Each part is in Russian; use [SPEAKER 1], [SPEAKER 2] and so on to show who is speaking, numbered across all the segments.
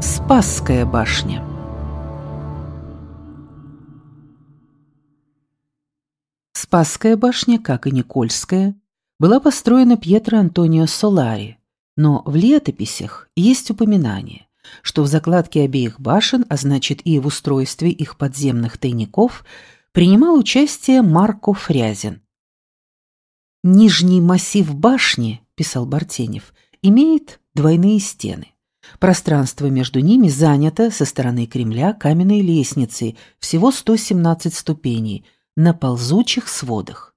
[SPEAKER 1] Спасская башня Спасская башня, как и Никольская, была построена Пьетро Антонио Солари, но в летописях есть упоминание, что в закладке обеих башен, а значит и в устройстве их подземных тайников, принимал участие Марко Фрязин. «Нижний массив башни», — писал Бартенев, — имеет двойные стены. Пространство между ними занято со стороны Кремля каменной лестницей, всего 117 ступеней, на ползучих сводах.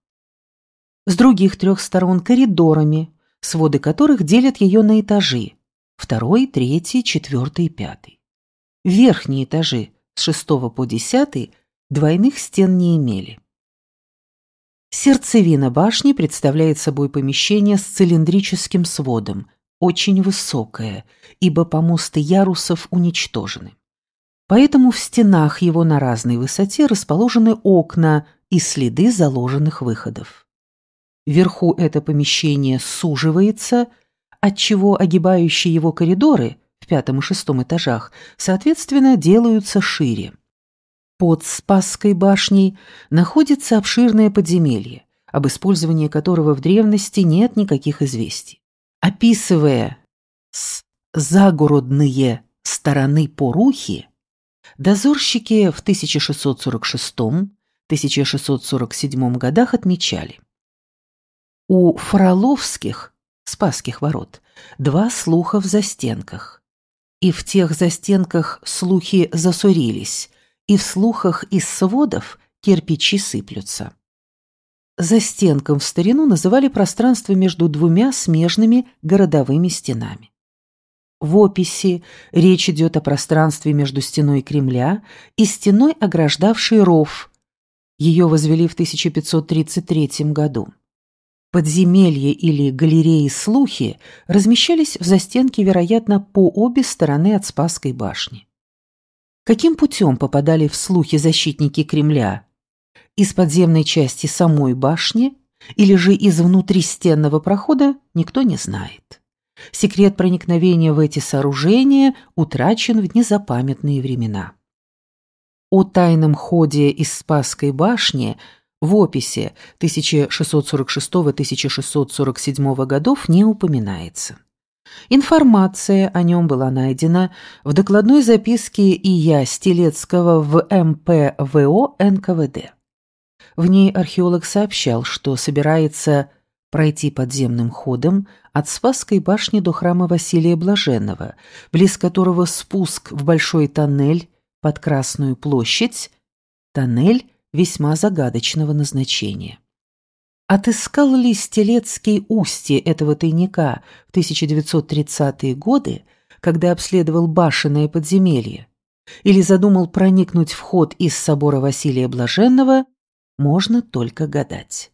[SPEAKER 1] С других трех сторон коридорами, своды которых делят ее на этажи, второй, третий, четвертый и пятый. Верхние этажи с шестого по десятый двойных стен не имели. Сердцевина башни представляет собой помещение с цилиндрическим сводом, очень высокое, ибо помосты ярусов уничтожены. Поэтому в стенах его на разной высоте расположены окна и следы заложенных выходов. Вверху это помещение суживается, отчего огибающие его коридоры в пятом и шестом этажах, соответственно, делаются шире. Под Спасской башней находится обширное подземелье, об использовании которого в древности нет никаких известий. Описывая с загородные стороны Порухи, дозорщики в 1646-1647 годах отмечали. У Фроловских, Спасских ворот, два слуха в застенках. И в тех застенках слухи засорились, и в слухах из сводов кирпичи сыплются. За стенком в старину называли пространство между двумя смежными городовыми стенами. В описи речь идет о пространстве между стеной Кремля и стеной, ограждавшей ров. Ее возвели в 1533 году. Подземелья или галереи слухи размещались в застенке, вероятно, по обе стороны от Спасской башни. Каким путем попадали в слухи защитники Кремля? Из подземной части самой башни или же из внутристенного прохода, никто не знает. Секрет проникновения в эти сооружения утрачен в незапамятные времена. О тайном ходе из Спасской башни в описи 1646-1647 годов не упоминается. Информация о нем была найдена в докладной записке ИЯ Стелецкого в МПВО НКВД. В ней археолог сообщал, что собирается пройти подземным ходом от Спасской башни до храма Василия Блаженного, близ которого спуск в большой тоннель под Красную площадь, тоннель весьма загадочного назначения. Отыскал ли Стелецкий устье этого тайника в 1930-е годы, когда обследовал башенное подземелье, или задумал проникнуть в ход из собора Василия Блаженного, можно только гадать.